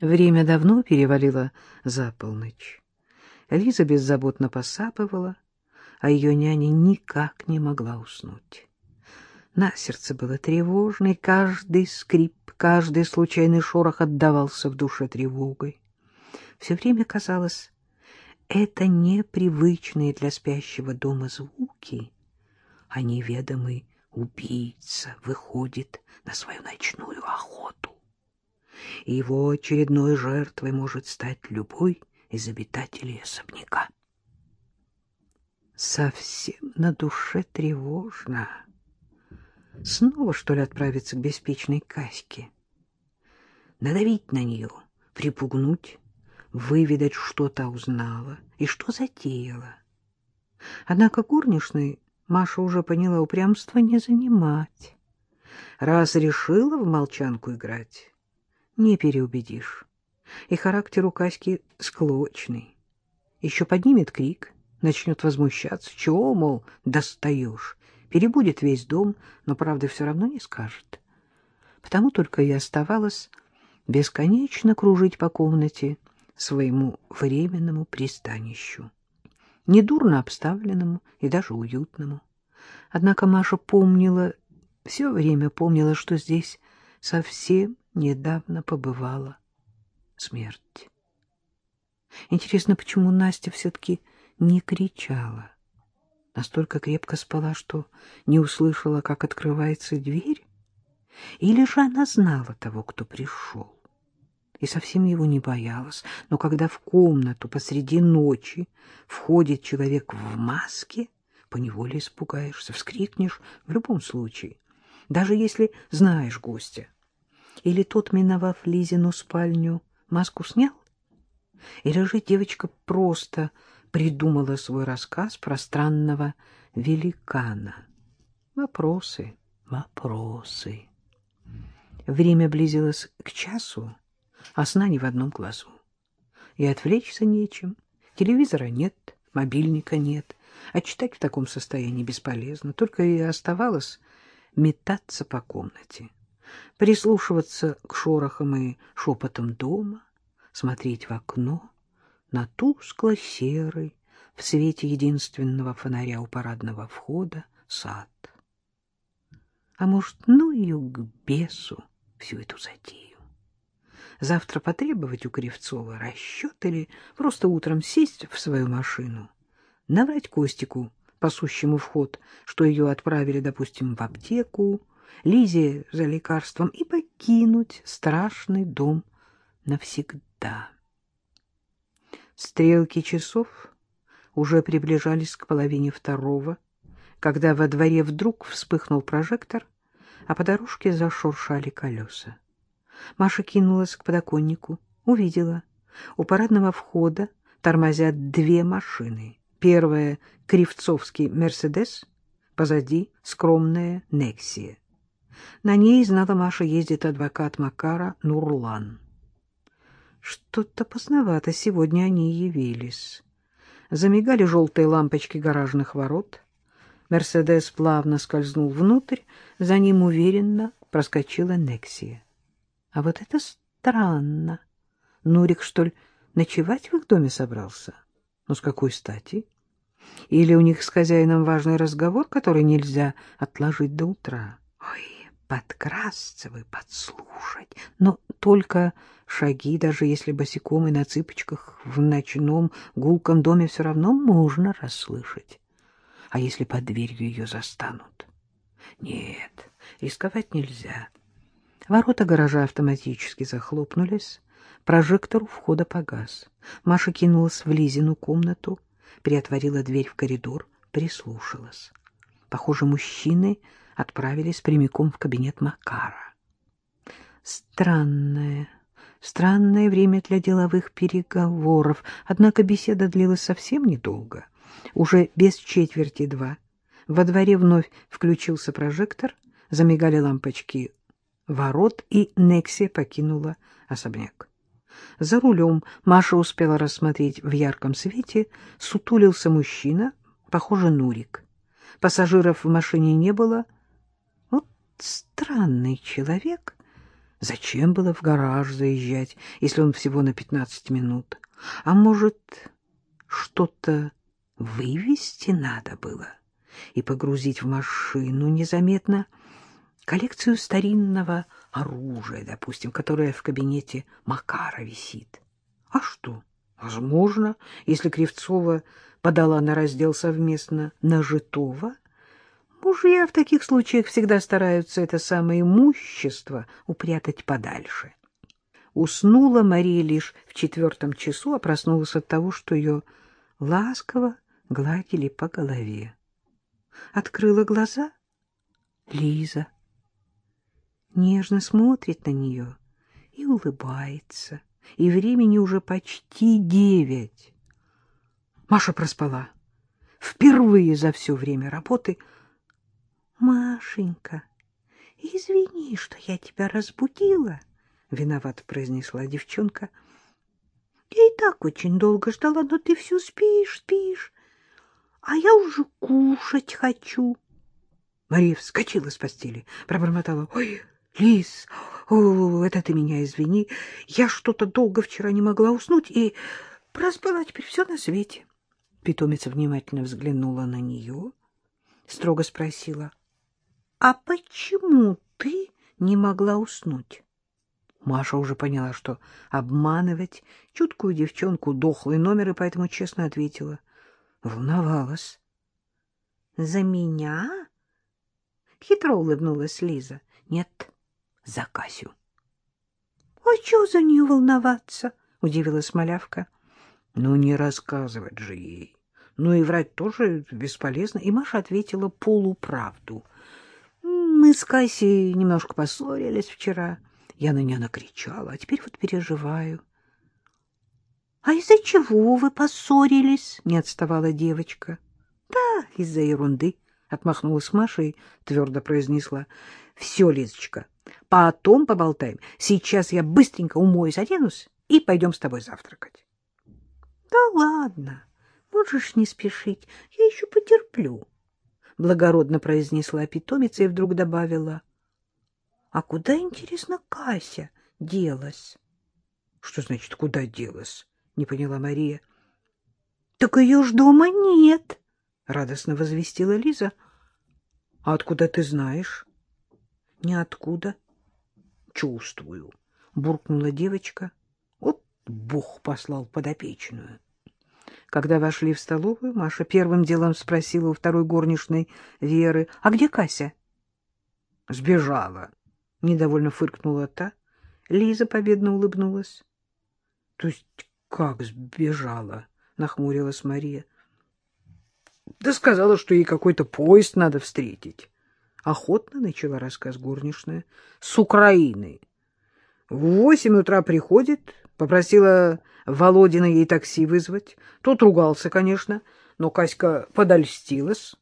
Время давно перевалило за полночь. Лиза беззаботно посапывала, а ее няня никак не могла уснуть. На сердце было тревожно, и каждый скрип, каждый случайный шорох отдавался в душе тревогой. Все время казалось, это непривычные для спящего дома звуки, а неведомый убийца выходит на свою ночную охоту. Его очередной жертвой может стать любой из обитателей особняка. Совсем на душе тревожно. Снова, что ли, отправиться к беспечной Каське? Надавить на нее, припугнуть, выведать, что та узнала и что затеяла. Однако горничной Маша уже поняла, упрямство не занимать. Раз решила в молчанку играть, не переубедишь. И характер у Каськи склочный. Еще поднимет крик, начнет возмущаться. Чего, мол, достаешь? Перебудет весь дом, но правды все равно не скажет. Потому только и оставалось бесконечно кружить по комнате своему временному пристанищу недурно обставленному и даже уютному. Однако Маша помнила, все время помнила, что здесь совсем недавно побывала смерть. Интересно, почему Настя все-таки не кричала? Настолько крепко спала, что не услышала, как открывается дверь? Или же она знала того, кто пришел? и совсем его не боялась. Но когда в комнату посреди ночи входит человек в маске, поневоле испугаешься, вскрикнешь в любом случае, даже если знаешь гостя. Или тот, миновав Лизину спальню, маску снял? Или же девочка просто придумала свой рассказ про странного великана? Вопросы, вопросы. Время близилось к часу, а сна ни в одном глазу. И отвлечься нечем, телевизора нет, мобильника нет, а читать в таком состоянии бесполезно, только и оставалось метаться по комнате, прислушиваться к шорохам и шепотам дома, смотреть в окно на тускло-серый, в свете единственного фонаря у парадного входа, сад. А может, ну ее к бесу всю эту затею? завтра потребовать у Кривцова расчет или просто утром сесть в свою машину, наврать Костику, пасущему вход, что ее отправили, допустим, в аптеку, Лизе за лекарством и покинуть страшный дом навсегда. Стрелки часов уже приближались к половине второго, когда во дворе вдруг вспыхнул прожектор, а по дорожке зашуршали колеса. Маша кинулась к подоконнику, увидела. У парадного входа тормозят две машины. Первая — кривцовский «Мерседес», позади — скромная «Нексия». На ней, знала Маша, ездит адвокат Макара Нурлан. Что-то поздновато сегодня они явились. Замигали желтые лампочки гаражных ворот. Мерседес плавно скользнул внутрь, за ним уверенно проскочила Нексия. А вот это странно. Нурик, что ли, ночевать в их доме собрался? Ну, с какой стати? Или у них с хозяином важный разговор, который нельзя отложить до утра? Ой, подкрасться вы, подслушать. Но только шаги, даже если босиком и на цыпочках в ночном гулком доме все равно можно расслышать. А если под дверью ее застанут? Нет, рисковать нельзя. Ворота гаража автоматически захлопнулись, прожектор у входа погас. Маша кинулась в Лизину комнату, приотворила дверь в коридор, прислушалась. Похоже, мужчины отправились прямиком в кабинет Макара. Странное, странное время для деловых переговоров, однако беседа длилась совсем недолго. Уже без четверти два во дворе вновь включился прожектор, замигали лампочки ворот, и Некси покинула особняк. За рулем Маша успела рассмотреть в ярком свете, сутулился мужчина, похоже, Нурик. Пассажиров в машине не было. Странный человек Зачем было в гараж заезжать, если он всего на пятнадцать минут? А может, что-то вывести надо было и погрузить в машину незаметно коллекцию старинного оружия, допустим, которое в кабинете Макара висит. А что? Возможно, если Кривцова подала на раздел совместно нажитого, Мужья в таких случаях всегда стараются это самое имущество упрятать подальше. Уснула Мария лишь в четвертом часу, а проснулась от того, что ее ласково гладили по голове. Открыла глаза Лиза. Нежно смотрит на нее и улыбается. И времени уже почти девять. Маша проспала. Впервые за все время работы — Машенька, извини, что я тебя разбудила, — виновато произнесла девчонка. Я и так очень долго ждала, но ты все спишь, спишь, а я уже кушать хочу. Мария вскочила с постели, пробормотала. — Ой, Лис, о, это ты меня извини. Я что-то долго вчера не могла уснуть и проспала теперь все на свете. Питомица внимательно взглянула на нее, строго спросила — а почему ты не могла уснуть? Маша уже поняла, что обманывать чуткую девчонку дохлый номер, и поэтому честно ответила. Волновалась. — За меня? — хитро улыбнулась Лиза. — Нет, за Касю. — А чего за нее волноваться? — удивилась малявка. — Ну, не рассказывать же ей. Ну и врать тоже бесполезно. И Маша ответила полуправду — мы с Кассией немножко поссорились вчера. Я на нее накричала, а теперь вот переживаю. — А из-за чего вы поссорились? — не отставала девочка. — Да, из-за ерунды, — отмахнулась Маша и твердо произнесла. — Все, Лизочка, потом поболтаем. Сейчас я быстренько умоюсь, оденусь и пойдем с тобой завтракать. — Да ладно, можешь не спешить, я еще потерплю. — благородно произнесла питомица и вдруг добавила. — А куда, интересно, Кася делась? — Что значит, куда делась? — не поняла Мария. — Так ее ж дома нет, — радостно возвестила Лиза. — А откуда ты знаешь? — Ниоткуда. — Чувствую, — буркнула девочка. — Вот Бог послал подопечную. Когда вошли в столовую, Маша первым делом спросила у второй горничной Веры, «А где Кася?» «Сбежала», — недовольно фыркнула та. Лиза победно улыбнулась. «То есть как сбежала?» — нахмурилась Мария. «Да сказала, что ей какой-то поезд надо встретить». Охотно начала рассказ горничная. «С Украины. В восемь утра приходит, попросила Володина ей такси вызвать. Тот ругался, конечно, но Каська подольстилась.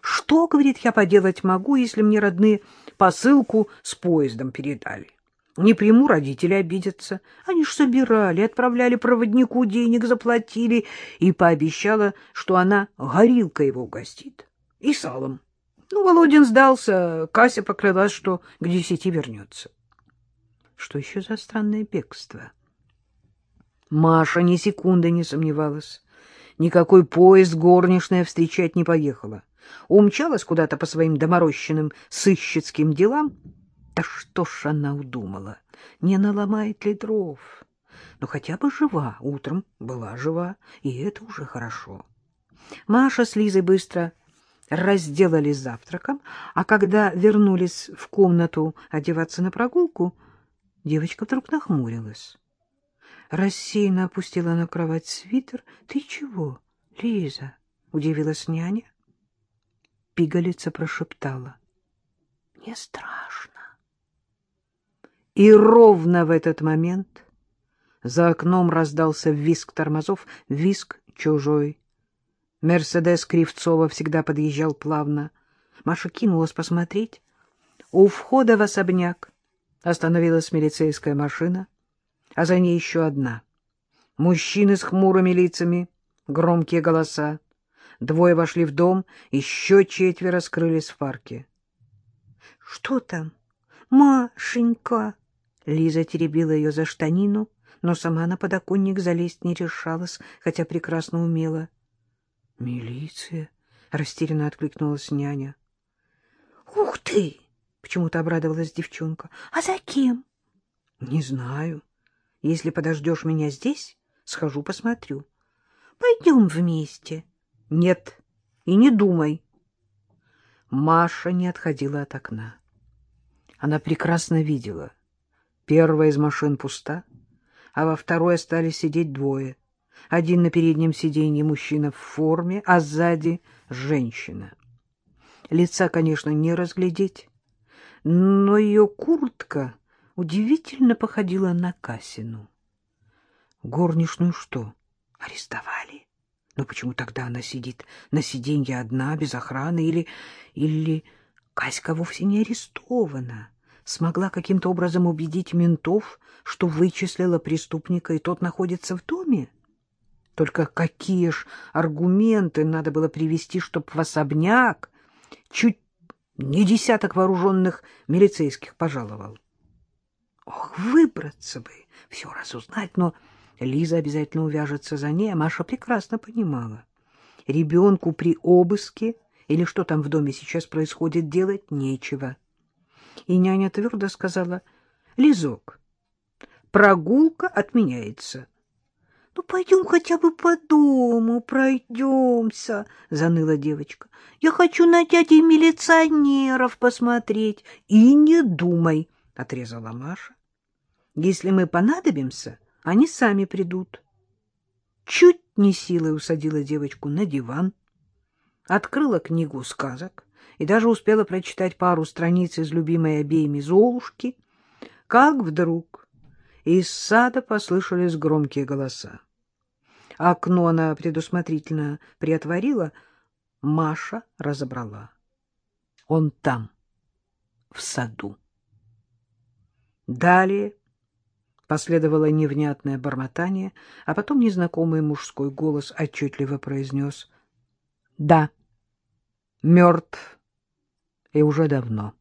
Что, говорит, я поделать могу, если мне родные посылку с поездом передали? Не приму, родители обидятся. Они ж собирали, отправляли проводнику, денег заплатили, и пообещала, что она горилка его угостит. И салом. Ну, Володин сдался, Кася поклялась, что к десяти вернется. Что еще за странное бегство? Маша ни секунды не сомневалась. Никакой поезд горничная встречать не поехала. Умчалась куда-то по своим доморощенным сыщицким делам. Да что ж она удумала? Не наломает ли дров? Но хотя бы жива. Утром была жива, и это уже хорошо. Маша с Лизой быстро разделались завтраком, а когда вернулись в комнату одеваться на прогулку, девочка вдруг нахмурилась рассеянно опустила на кровать свитер. — Ты чего, Лиза? — удивилась няня. Пигалица прошептала. — Мне страшно. И ровно в этот момент за окном раздался визг тормозов, визг чужой. Мерседес Кривцова всегда подъезжал плавно. Маша кинулась посмотреть. У входа в особняк остановилась милицейская машина — а за ней еще одна. Мужчины с хмурыми лицами, громкие голоса. Двое вошли в дом, еще четверо скрылись в парке. — Что там? Машенька! Лиза теребила ее за штанину, но сама на подоконник залезть не решалась, хотя прекрасно умела. — Милиция! — растерянно откликнулась няня. — Ух ты! — почему-то обрадовалась девчонка. — А за кем? — Не знаю. Если подождешь меня здесь, схожу посмотрю. — Пойдем вместе. — Нет, и не думай. Маша не отходила от окна. Она прекрасно видела. Первая из машин пуста, а во второй остались сидеть двое. Один на переднем сиденье мужчина в форме, а сзади женщина. Лица, конечно, не разглядеть, но ее куртка удивительно походила на Касину. Горничную что, арестовали? Но почему тогда она сидит на сиденье одна, без охраны, или... или Каська вовсе не арестована? Смогла каким-то образом убедить ментов, что вычислила преступника, и тот находится в доме? Только какие ж аргументы надо было привести, чтоб в особняк чуть не десяток вооруженных милицейских пожаловал? Ох, выбраться бы, все разузнать, но Лиза обязательно увяжется за ней, а Маша прекрасно понимала. Ребенку при обыске или что там в доме сейчас происходит, делать нечего. И няня твердо сказала, — Лизок, прогулка отменяется. — Ну, пойдем хотя бы по дому пройдемся, — заныла девочка. — Я хочу на дядей милиционеров посмотреть. — И не думай, — отрезала Маша. — Если мы понадобимся, они сами придут. Чуть не силой усадила девочку на диван, открыла книгу сказок и даже успела прочитать пару страниц из любимой обеими Золушки, как вдруг из сада послышались громкие голоса. Окно она предусмотрительно приотворила, Маша разобрала. Он там, в саду. Далее последовало невнятное бормотание, а потом незнакомый мужской голос отчетливо произнес «Да, мертв, и уже давно».